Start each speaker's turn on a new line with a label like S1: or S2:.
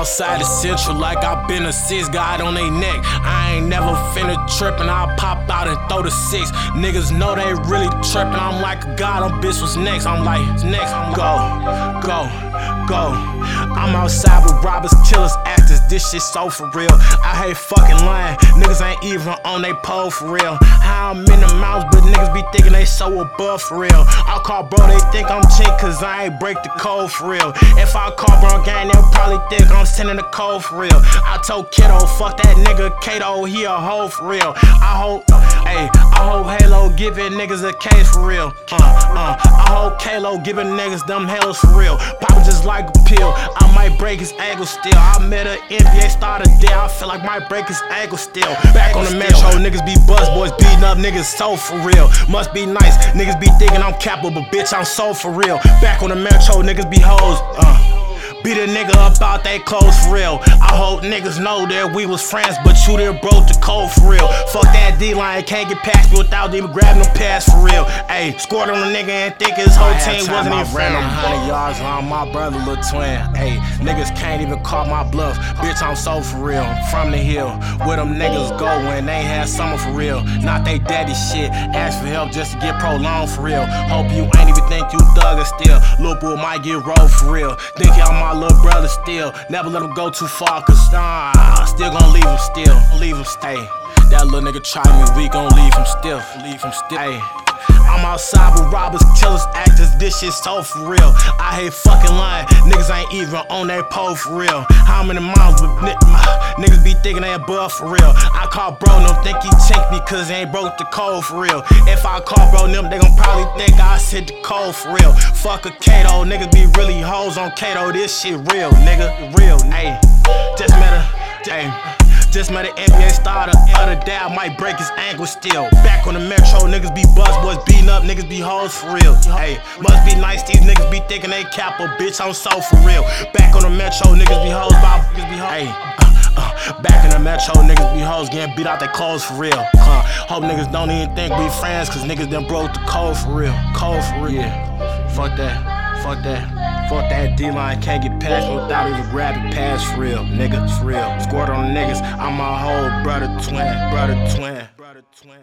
S1: outside the central like I've been a six guy on they neck. I ain't never finna trip and I'll pop out and throw the six. Niggas know they really trippin'. I'm like a god, on bitch was next. I'm like, next. I'm go, go, go. I'm outside with robbers, killers, actors. This shit so for real. I hate fucking lying. Niggas ain't even on they pole for real. How I'm in the mouth, but niggas be thinking they so above for real. I call bro, they think I'm chink cause I ain't break the code for real. If I call bro gang, they'll probably think I'm sending the code for real. I told kiddo, fuck that nigga Kato, he a hoe for real. I hope, hey, I hope Halo giving niggas a case for real. Uh, uh, I hope Kalo giving niggas them halos for real. Pop just like a pill. I might break his ankle still. I met an NBA star today. I feel like might break his ankle still. Back on the metro, niggas be buzz boys beating up niggas so for real. Must be nice. Niggas be thinking I'm capital, but bitch, I'm so for real. Back on the metro, niggas be hoes. Uh. Beat a nigga up out they clothes for real. I hope niggas know that we was friends, but you done broke the code for real. Fuck that D line, can't get past me without even grabbing no pass for real. Ayy, scored on a nigga and think his whole team wasn't even ran them hundred yards on my brother, little twin. Ayy, niggas can't even call my bluff. Bitch, I'm so for real. From the hill, where them niggas go when they had summer for real. Not they daddy shit. Ask for help just to get prolonged for real. Hope you ain't even think you thug still. Lil' boy might get rolled for real. Think y'all my little brother still. Never let him go too far, cause nah, still gonna leave him still. Leave him stay. That little nigga try me, we gon' leave him still. Leave him still. Ay. I'm outside with robbers, killers, actors, this shit so for real. I hate fucking lying, niggas ain't even on that pole for real. How many miles with niggas be thinking they above for real? I call bro, them think he chink because he ain't broke the code for real. If I call bro, them they gon' probably think I said the code for real. Fuck a Kato, niggas be really hoes on Kato, this shit real, nigga, real, ayy. Just matter, ayy. Just met an starter. I might break his ankle still. Back on the metro, niggas be buzz boys beating up, niggas be hoes for real. Hey, must be nice, these niggas be thinking they cap capo, bitch, I'm so for real. Back on the metro, niggas be hoes, by niggas be hoes. Hey, uh, uh, back in the metro, niggas be hoes getting beat out their clothes for real. Uh, hope niggas don't even think we friends, cause niggas done broke the code for real. Code for real. Yeah, fuck that, fuck that. Fuck that D line, can't get past without even grabbing pass real, nigga, for real. Scored on niggas, I'm my whole brother twin, brother twin, brother twin.